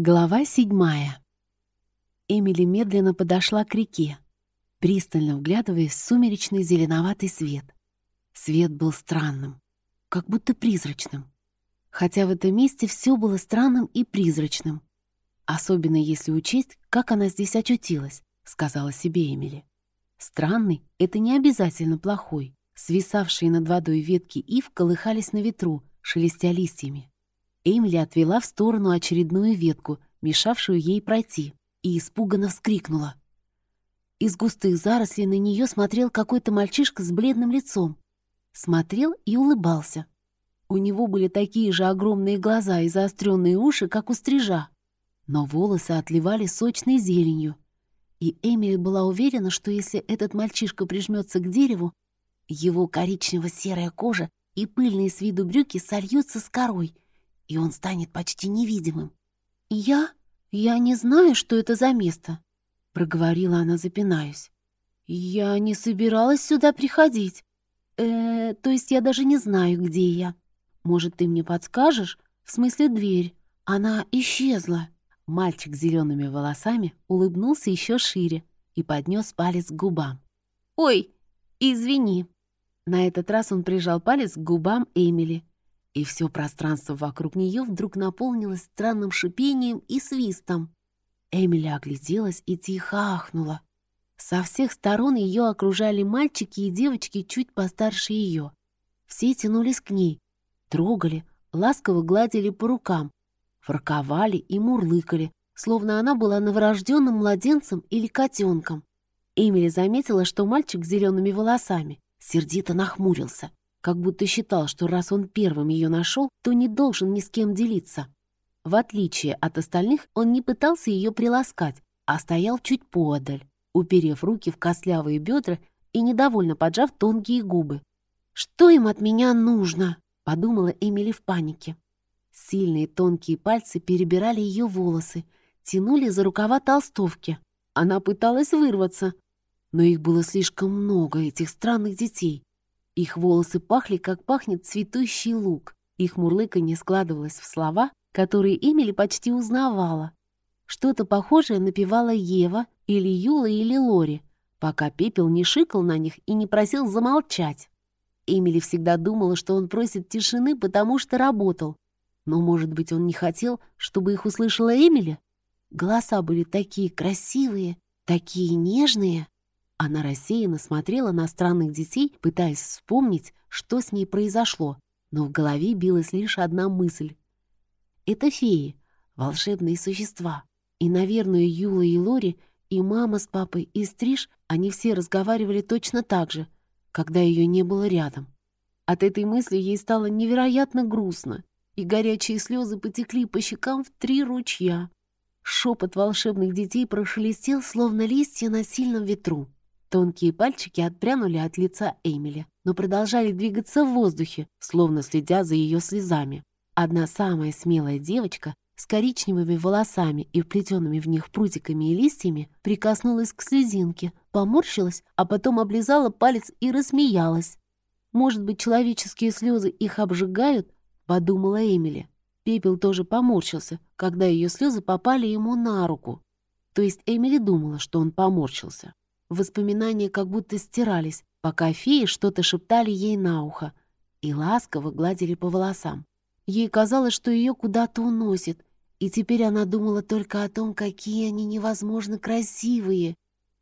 Глава седьмая. Эмили медленно подошла к реке, пристально вглядываясь в сумеречный зеленоватый свет. Свет был странным, как будто призрачным. Хотя в этом месте все было странным и призрачным. Особенно если учесть, как она здесь очутилась, сказала себе Эмили. Странный — это не обязательно плохой. Свисавшие над водой ветки ив колыхались на ветру, шелестя листьями. Эмили отвела в сторону очередную ветку, мешавшую ей пройти, и испуганно вскрикнула. Из густых зарослей на нее смотрел какой-то мальчишка с бледным лицом. Смотрел и улыбался. У него были такие же огромные глаза и заостренные уши, как у стрижа. Но волосы отливали сочной зеленью. И Эмили была уверена, что если этот мальчишка прижмется к дереву, его коричнево-серая кожа и пыльные с виду брюки сольются с корой — и он станет почти невидимым. «Я? Я не знаю, что это за место», — проговорила она, запинаясь. «Я не собиралась сюда приходить. Э, то есть я даже не знаю, где я. Может, ты мне подскажешь? В смысле, дверь. Она исчезла». Мальчик с зелеными волосами улыбнулся еще шире и поднес палец к губам. «Ой, извини». На этот раз он прижал палец к губам Эмили, и все пространство вокруг нее вдруг наполнилось странным шипением и свистом. Эмили огляделась и тихо ахнула. Со всех сторон ее окружали мальчики и девочки чуть постарше ее. Все тянулись к ней, трогали, ласково гладили по рукам, фырковали и мурлыкали, словно она была новорожденным младенцем или котенком. Эмили заметила, что мальчик с зелеными волосами сердито нахмурился как будто считал, что раз он первым ее нашел, то не должен ни с кем делиться. В отличие от остальных, он не пытался ее приласкать, а стоял чуть поодаль, уперев руки в костлявые бедра и недовольно поджав тонкие губы. «Что им от меня нужно?» — подумала Эмили в панике. Сильные тонкие пальцы перебирали ее волосы, тянули за рукава толстовки. Она пыталась вырваться, но их было слишком много, этих странных детей. Их волосы пахли, как пахнет цветущий лук. Их мурлыканье складывалось в слова, которые Эмили почти узнавала. Что-то похожее напевала Ева или Юла или Лори, пока Пепел не шикал на них и не просил замолчать. Эмили всегда думала, что он просит тишины, потому что работал. Но, может быть, он не хотел, чтобы их услышала Эмили? Голоса были такие красивые, такие нежные. Она рассеянно смотрела на странных детей, пытаясь вспомнить, что с ней произошло, но в голове билась лишь одна мысль. Это феи, волшебные существа. И, наверное, Юла и Лори, и мама с папой, и Стриж, они все разговаривали точно так же, когда ее не было рядом. От этой мысли ей стало невероятно грустно, и горячие слезы потекли по щекам в три ручья. Шепот волшебных детей прошелестел, словно листья на сильном ветру. Тонкие пальчики отпрянули от лица Эмили, но продолжали двигаться в воздухе, словно следя за ее слезами. Одна самая смелая девочка с коричневыми волосами и вплетенными в них прутиками и листьями прикоснулась к слезинке, поморщилась, а потом облизала палец и рассмеялась. «Может быть, человеческие слезы их обжигают?» — подумала Эмили. Пепел тоже поморщился, когда ее слезы попали ему на руку. То есть Эмили думала, что он поморщился. Воспоминания как будто стирались, пока феи что-то шептали ей на ухо и ласково гладили по волосам. Ей казалось, что ее куда-то уносит, и теперь она думала только о том, какие они невозможно красивые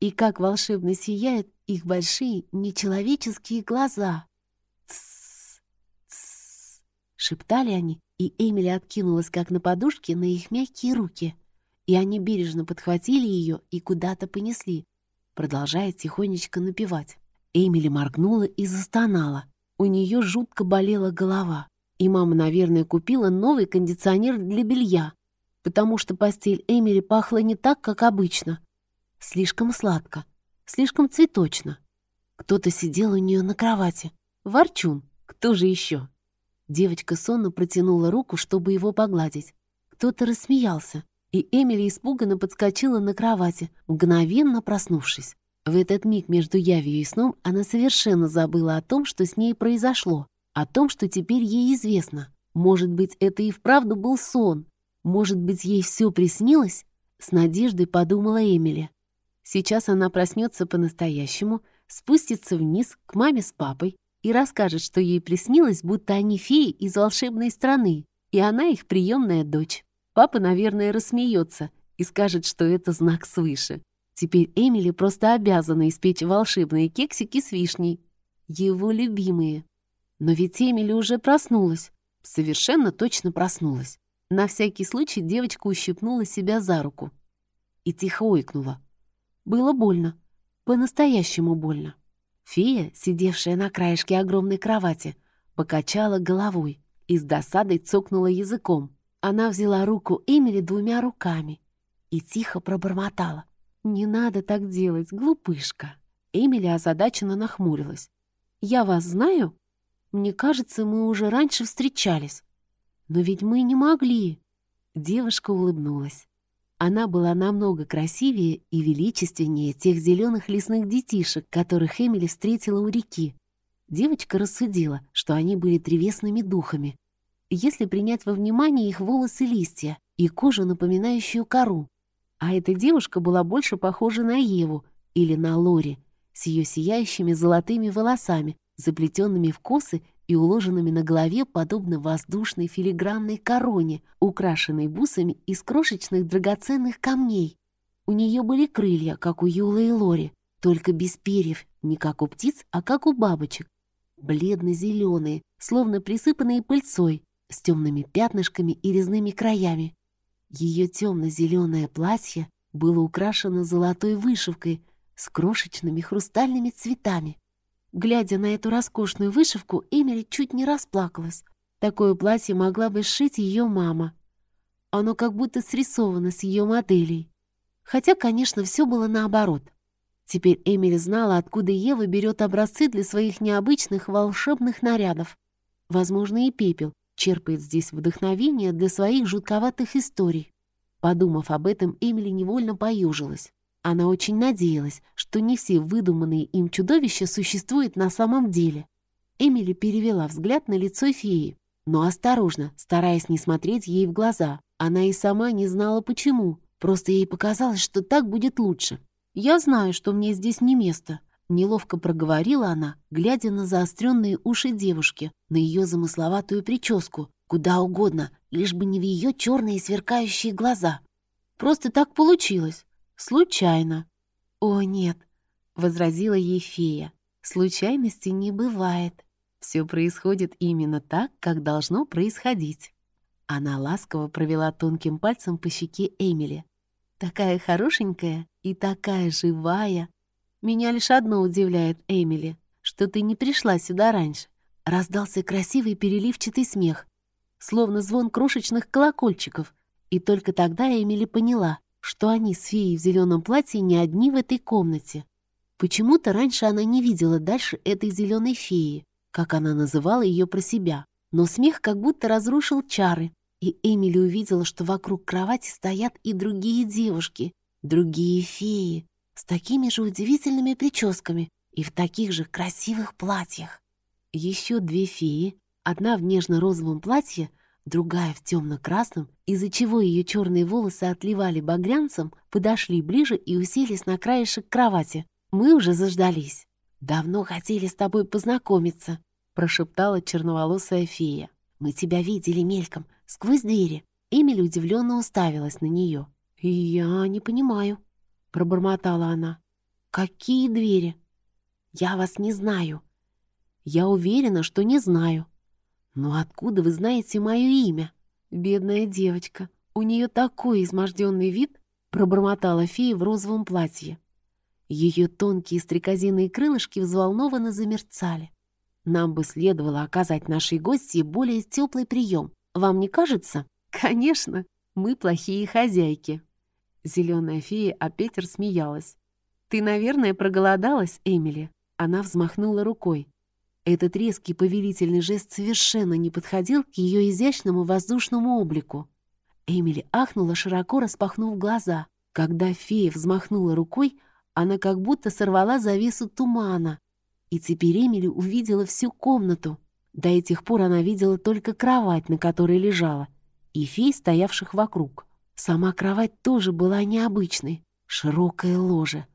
и как волшебно сияют их большие нечеловеческие глаза. «Тссс! Тссс!» — шептали они, и Эмили откинулась как на подушке на их мягкие руки. И они бережно подхватили ее и куда-то понесли, продолжая тихонечко напевать. Эмили моргнула и застонала. У нее жутко болела голова. И мама, наверное, купила новый кондиционер для белья, потому что постель Эмили пахла не так, как обычно. Слишком сладко, слишком цветочно. Кто-то сидел у нее на кровати. Ворчун, кто же еще? Девочка сонно протянула руку, чтобы его погладить. Кто-то рассмеялся и Эмили испуганно подскочила на кровати, мгновенно проснувшись. В этот миг между явью и сном она совершенно забыла о том, что с ней произошло, о том, что теперь ей известно. Может быть, это и вправду был сон. Может быть, ей все приснилось? С надеждой подумала Эмили. Сейчас она проснется по-настоящему, спустится вниз к маме с папой и расскажет, что ей приснилось, будто они феи из волшебной страны, и она их приемная дочь. Папа, наверное, рассмеется и скажет, что это знак свыше. Теперь Эмили просто обязана испечь волшебные кексики с вишней. Его любимые. Но ведь Эмили уже проснулась. Совершенно точно проснулась. На всякий случай девочка ущипнула себя за руку и тихо ойкнула. Было больно. По-настоящему больно. Фея, сидевшая на краешке огромной кровати, покачала головой и с досадой цокнула языком. Она взяла руку Эмили двумя руками и тихо пробормотала. «Не надо так делать, глупышка!» Эмили озадаченно нахмурилась. «Я вас знаю? Мне кажется, мы уже раньше встречались. Но ведь мы не могли!» Девушка улыбнулась. Она была намного красивее и величественнее тех зеленых лесных детишек, которых Эмили встретила у реки. Девочка рассудила, что они были древесными духами, если принять во внимание их волосы листья и кожу, напоминающую кору. А эта девушка была больше похожа на Еву или на Лори, с ее сияющими золотыми волосами, заплетенными в косы и уложенными на голове подобно воздушной филигранной короне, украшенной бусами из крошечных драгоценных камней. У нее были крылья, как у Юлы и Лори, только без перьев, не как у птиц, а как у бабочек. Бледно-зеленые, словно присыпанные пыльцой, с темными пятнышками и резными краями. Ее темно-зеленое платье было украшено золотой вышивкой с крошечными хрустальными цветами. Глядя на эту роскошную вышивку, Эмили чуть не расплакалась. Такое платье могла бы сшить ее мама. Оно как будто срисовано с ее моделей. Хотя, конечно, все было наоборот. Теперь Эмили знала, откуда Ева берет образцы для своих необычных волшебных нарядов. Возможно, и пепел черпает здесь вдохновение для своих жутковатых историй. Подумав об этом, Эмили невольно поюжилась. Она очень надеялась, что не все выдуманные им чудовища существуют на самом деле. Эмили перевела взгляд на лицо феи, но осторожно, стараясь не смотреть ей в глаза. Она и сама не знала почему, просто ей показалось, что так будет лучше. «Я знаю, что мне здесь не место», — неловко проговорила она, глядя на заостренные уши девушки, на ее замысловатую прическу, куда угодно, лишь бы не в ее черные сверкающие глаза. «Просто так получилось. Случайно». «О, нет», — возразила ей фея. «Случайности не бывает. Все происходит именно так, как должно происходить». Она ласково провела тонким пальцем по щеке Эмили. «Такая хорошенькая и такая живая. Меня лишь одно удивляет, Эмили, что ты не пришла сюда раньше». Раздался красивый переливчатый смех, словно звон крошечных колокольчиков, и только тогда Эмили поняла, что они с феей в зеленом платье не одни в этой комнате. Почему-то раньше она не видела дальше этой зеленой феи, как она называла ее про себя. Но смех как будто разрушил чары, и Эмили увидела, что вокруг кровати стоят и другие девушки, другие феи, с такими же удивительными прическами и в таких же красивых платьях. Еще две феи, одна в нежно-розовом платье, другая в темно-красном, из-за чего ее черные волосы отливали багрянцем, подошли ближе и уселись на краешек кровати. Мы уже заждались. «Давно хотели с тобой познакомиться», — прошептала черноволосая фея. «Мы тебя видели мельком, сквозь двери». Эмили удивленно уставилась на нее. «Я не понимаю», — пробормотала она. «Какие двери?» «Я вас не знаю». «Я уверена, что не знаю», «Но откуда вы знаете мое имя?» «Бедная девочка, у нее такой изможденный вид», пробормотала фея в розовом платье. Ее тонкие стрекозиные крылышки взволнованно замерцали. «Нам бы следовало оказать нашей гости более теплый прием. Вам не кажется?» «Конечно, мы плохие хозяйки». Зеленая фея опять рассмеялась. «Ты, наверное, проголодалась, Эмили?» Она взмахнула рукой. Этот резкий повелительный жест совершенно не подходил к ее изящному воздушному облику. Эмили ахнула, широко распахнув глаза. Когда фея взмахнула рукой, она как будто сорвала завесу тумана. И теперь Эмили увидела всю комнату. До этих пор она видела только кровать, на которой лежала, и фей, стоявших вокруг. Сама кровать тоже была необычной. Широкое ложе,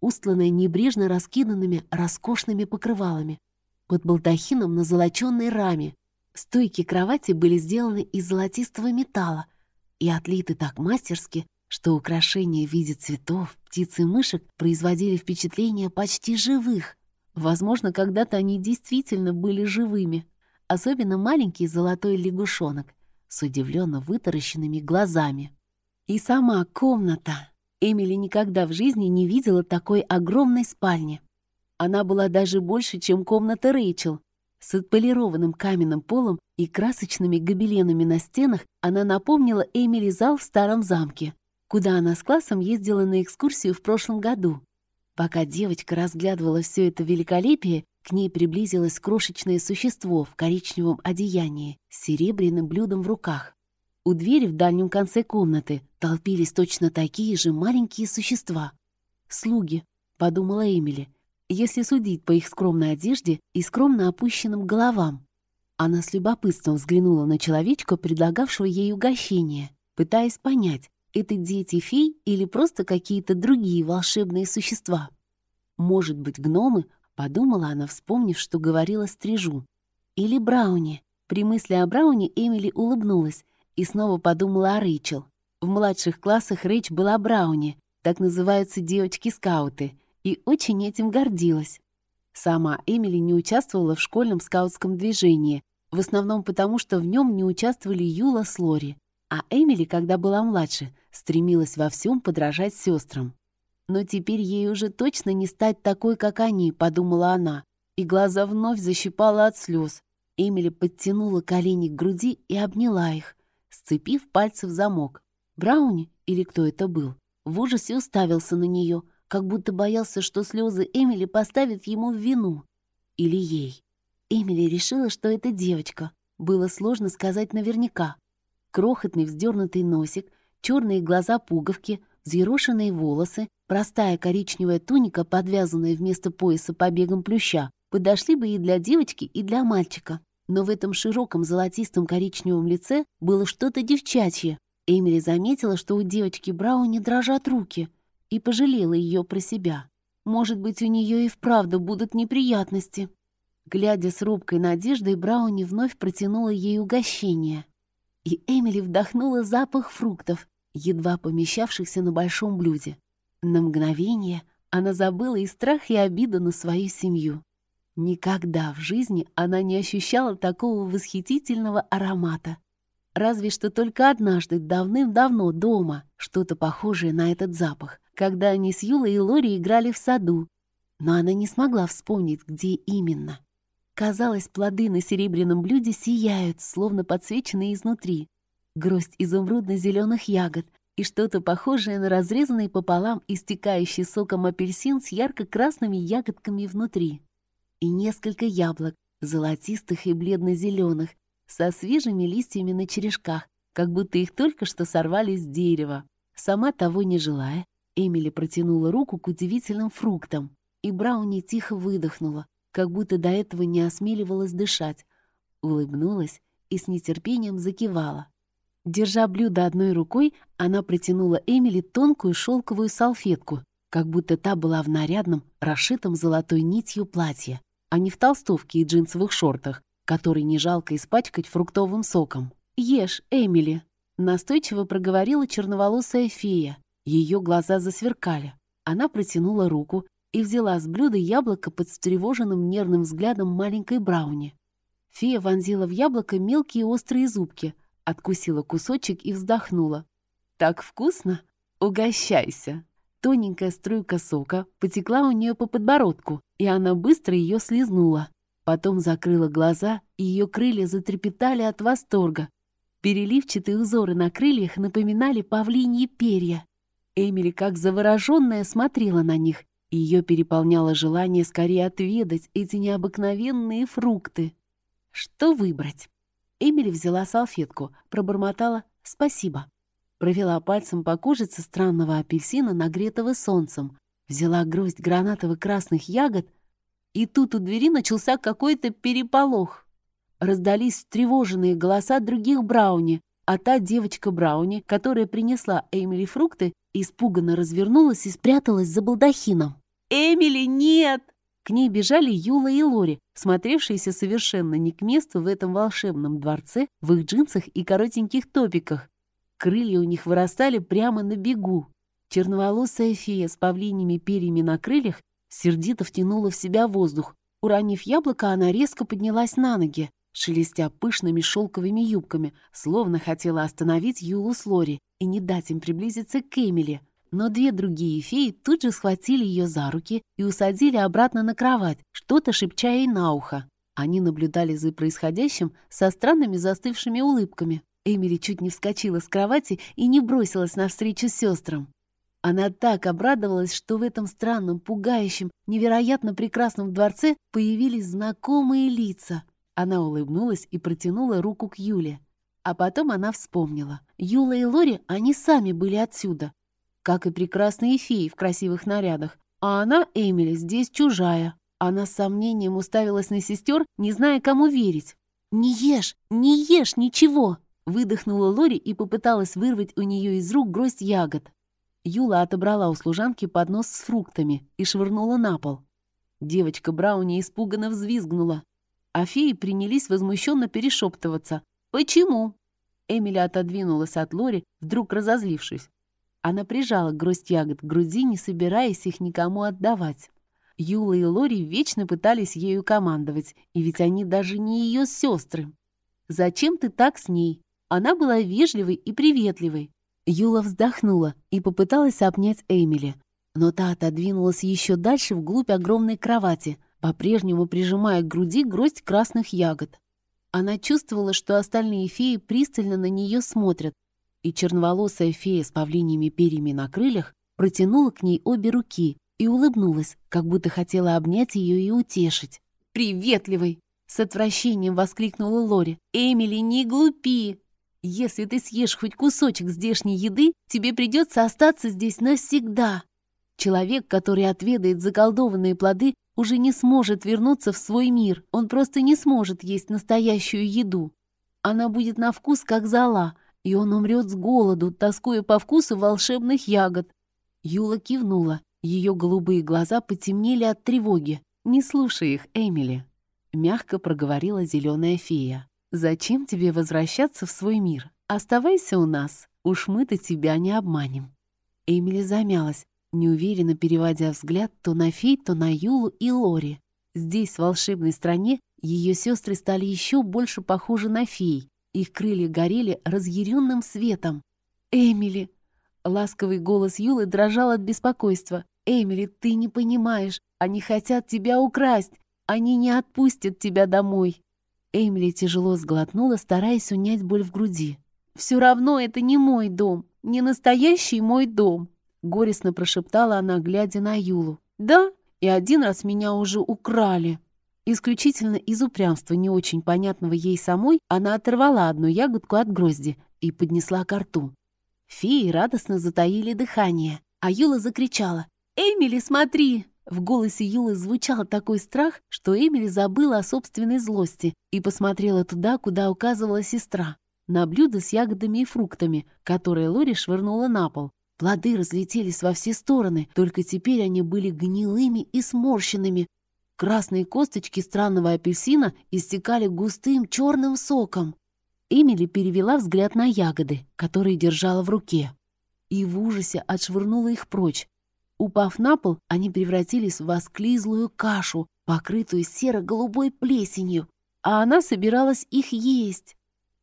устланное небрежно раскиданными роскошными покрывалами. Под балдахином на золоченной раме. Стойки кровати были сделаны из золотистого металла и отлиты так мастерски, что украшения в виде цветов, птиц и мышек производили впечатление почти живых. Возможно, когда-то они действительно были живыми. Особенно маленький золотой лягушонок с удивленно вытаращенными глазами. И сама комната. Эмили никогда в жизни не видела такой огромной спальни. Она была даже больше, чем комната Рэйчел. С отполированным каменным полом и красочными гобеленами на стенах она напомнила Эмили зал в старом замке, куда она с классом ездила на экскурсию в прошлом году. Пока девочка разглядывала все это великолепие, к ней приблизилось крошечное существо в коричневом одеянии с серебряным блюдом в руках. У двери в дальнем конце комнаты толпились точно такие же маленькие существа. «Слуги», — подумала Эмили, если судить по их скромной одежде и скромно опущенным головам. Она с любопытством взглянула на человечка, предлагавшего ей угощение, пытаясь понять, это дети фей или просто какие-то другие волшебные существа. Может быть, гномы, подумала она, вспомнив, что говорила стрижу. Или Брауни. При мысли о Брауне Эмили улыбнулась и снова подумала о Рэйчел. В младших классах Рэйч была Брауни, так называются девочки-скауты, и очень этим гордилась. Сама Эмили не участвовала в школьном скаутском движении, в основном потому, что в нем не участвовали Юла с Лори, а Эмили, когда была младше, стремилась во всем подражать сестрам. Но теперь ей уже точно не стать такой, как они, подумала она, и глаза вновь защипала от слез. Эмили подтянула колени к груди и обняла их, сцепив пальцы в замок. Брауни, или кто это был, в ужасе уставился на нее, как будто боялся, что слезы Эмили поставят ему в вину. Или ей. Эмили решила, что это девочка. Было сложно сказать наверняка. Крохотный вздернутый носик, черные глаза-пуговки, взъерошенные волосы, простая коричневая туника, подвязанная вместо пояса побегом плюща, подошли бы и для девочки, и для мальчика. Но в этом широком золотистом коричневом лице было что-то девчачье. Эмили заметила, что у девочки Брауни дрожат руки — и пожалела ее про себя. Может быть, у нее и вправду будут неприятности. Глядя с робкой надеждой, Брауни вновь протянула ей угощение. И Эмили вдохнула запах фруктов, едва помещавшихся на большом блюде. На мгновение она забыла и страх, и обиду на свою семью. Никогда в жизни она не ощущала такого восхитительного аромата. Разве что только однажды, давным-давно дома, что-то похожее на этот запах когда они с Юлой и Лори играли в саду. Но она не смогла вспомнить, где именно. Казалось, плоды на серебряном блюде сияют, словно подсвеченные изнутри. Гроздь изумрудно-зеленых ягод и что-то похожее на разрезанный пополам истекающий соком апельсин с ярко-красными ягодками внутри. И несколько яблок, золотистых и бледно-зеленых, со свежими листьями на черешках, как будто их только что сорвали с дерева. Сама того не желая, Эмили протянула руку к удивительным фруктам, и Брауни тихо выдохнула, как будто до этого не осмеливалась дышать, улыбнулась и с нетерпением закивала. Держа блюдо одной рукой, она протянула Эмили тонкую шелковую салфетку, как будто та была в нарядном, расшитом золотой нитью платье, а не в толстовке и джинсовых шортах, которые не жалко испачкать фруктовым соком. «Ешь, Эмили!» — настойчиво проговорила черноволосая фея, ее глаза засверкали. Она протянула руку и взяла с блюда яблоко под встревоженным нервным взглядом маленькой Брауни. Фея вонзила в яблоко мелкие острые зубки, откусила кусочек и вздохнула. «Так вкусно! Угощайся!» Тоненькая струйка сока потекла у нее по подбородку, и она быстро ее слезнула. Потом закрыла глаза, и ее крылья затрепетали от восторга. Переливчатые узоры на крыльях напоминали павлиньи перья. Эмили, как завороженная, смотрела на них, ее переполняло желание скорее отведать эти необыкновенные фрукты. Что выбрать? Эмили взяла салфетку, пробормотала «спасибо». Провела пальцем по кожице странного апельсина, нагретого солнцем, взяла гроздь гранатово-красных ягод, и тут у двери начался какой-то переполох. Раздались встревоженные голоса других брауни, а та девочка Брауни, которая принесла Эмили фрукты, испуганно развернулась и спряталась за балдахином. «Эмили, нет!» К ней бежали Юла и Лори, смотревшиеся совершенно не к месту в этом волшебном дворце в их джинсах и коротеньких топиках. Крылья у них вырастали прямо на бегу. Черноволосая фея с павлиними перьями на крыльях сердито втянула в себя воздух. Уронив яблоко, она резко поднялась на ноги, шелестя пышными шелковыми юбками, словно хотела остановить Юлу с Лори и не дать им приблизиться к Эмили. Но две другие феи тут же схватили ее за руки и усадили обратно на кровать, что-то шепча ей на ухо. Они наблюдали за происходящим со странными застывшими улыбками. Эмили чуть не вскочила с кровати и не бросилась навстречу сестрам. Она так обрадовалась, что в этом странном, пугающем, невероятно прекрасном дворце появились знакомые лица. Она улыбнулась и протянула руку к Юле. А потом она вспомнила. Юла и Лори, они сами были отсюда как и прекрасные феи в красивых нарядах. А она, Эмили, здесь чужая. Она с сомнением уставилась на сестер, не зная, кому верить. «Не ешь, не ешь ничего!» Выдохнула Лори и попыталась вырвать у нее из рук гроздь ягод. Юла отобрала у служанки поднос с фруктами и швырнула на пол. Девочка Брауни испуганно взвизгнула, а феи принялись возмущенно перешептываться. «Почему?» Эмили отодвинулась от Лори, вдруг разозлившись. Она прижала гроздь ягод к груди, не собираясь их никому отдавать. Юла и Лори вечно пытались ею командовать, и ведь они даже не ее сестры. «Зачем ты так с ней?» Она была вежливой и приветливой. Юла вздохнула и попыталась обнять Эмили, но та отодвинулась еще дальше вглубь огромной кровати, по-прежнему прижимая к груди гроздь красных ягод. Она чувствовала, что остальные феи пристально на нее смотрят, и черноволосая фея с павлиньими перьями на крыльях протянула к ней обе руки и улыбнулась, как будто хотела обнять ее и утешить. «Приветливый!» — с отвращением воскликнула Лори. «Эмили, не глупи! Если ты съешь хоть кусочек здешней еды, тебе придется остаться здесь навсегда. Человек, который отведает заколдованные плоды, уже не сможет вернуться в свой мир. Он просто не сможет есть настоящую еду. Она будет на вкус, как зола, и он умрет с голоду, тоскуя по вкусу волшебных ягод. Юла кивнула. Ее голубые глаза потемнели от тревоги. «Не слушай их, Эмили», — мягко проговорила зеленая фея. «Зачем тебе возвращаться в свой мир? Оставайся у нас, уж мы-то тебя не обманем». Эмили замялась, неуверенно переводя взгляд то на фей, то на Юлу и Лори. Здесь, в волшебной стране, ее сестры стали еще больше похожи на фей, их крылья горели разъяренным светом. «Эмили!» Ласковый голос Юлы дрожал от беспокойства. «Эмили, ты не понимаешь. Они хотят тебя украсть. Они не отпустят тебя домой». Эмили тяжело сглотнула, стараясь унять боль в груди. «Все равно это не мой дом. Не настоящий мой дом», — горестно прошептала она, глядя на Юлу. «Да, и один раз меня уже украли». Исключительно из упрямства не очень понятного ей самой, она оторвала одну ягодку от грозди и поднесла к рту. Феи радостно затаили дыхание, а Юла закричала «Эмили, смотри!» В голосе Юлы звучал такой страх, что Эмили забыла о собственной злости и посмотрела туда, куда указывала сестра, на блюдо с ягодами и фруктами, которые Лори швырнула на пол. Плоды разлетелись во все стороны, только теперь они были гнилыми и сморщенными, Красные косточки странного апельсина истекали густым черным соком. Эмили перевела взгляд на ягоды, которые держала в руке, и в ужасе отшвырнула их прочь. Упав на пол, они превратились в осклизлую кашу, покрытую серо-голубой плесенью, а она собиралась их есть.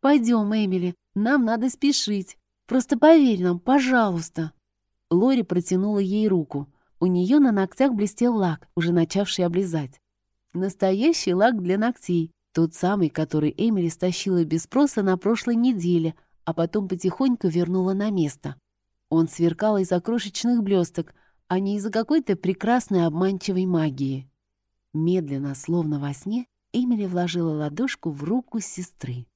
«Пойдем, Эмили, нам надо спешить. Просто поверь нам, пожалуйста». Лори протянула ей руку. У нее на ногтях блестел лак, уже начавший облизать. Настоящий лак для ногтей, тот самый, который Эмили стащила без спроса на прошлой неделе, а потом потихоньку вернула на место. Он сверкал из-за крошечных блесток, а не из-за какой-то прекрасной обманчивой магии. Медленно, словно во сне, Эмили вложила ладошку в руку сестры.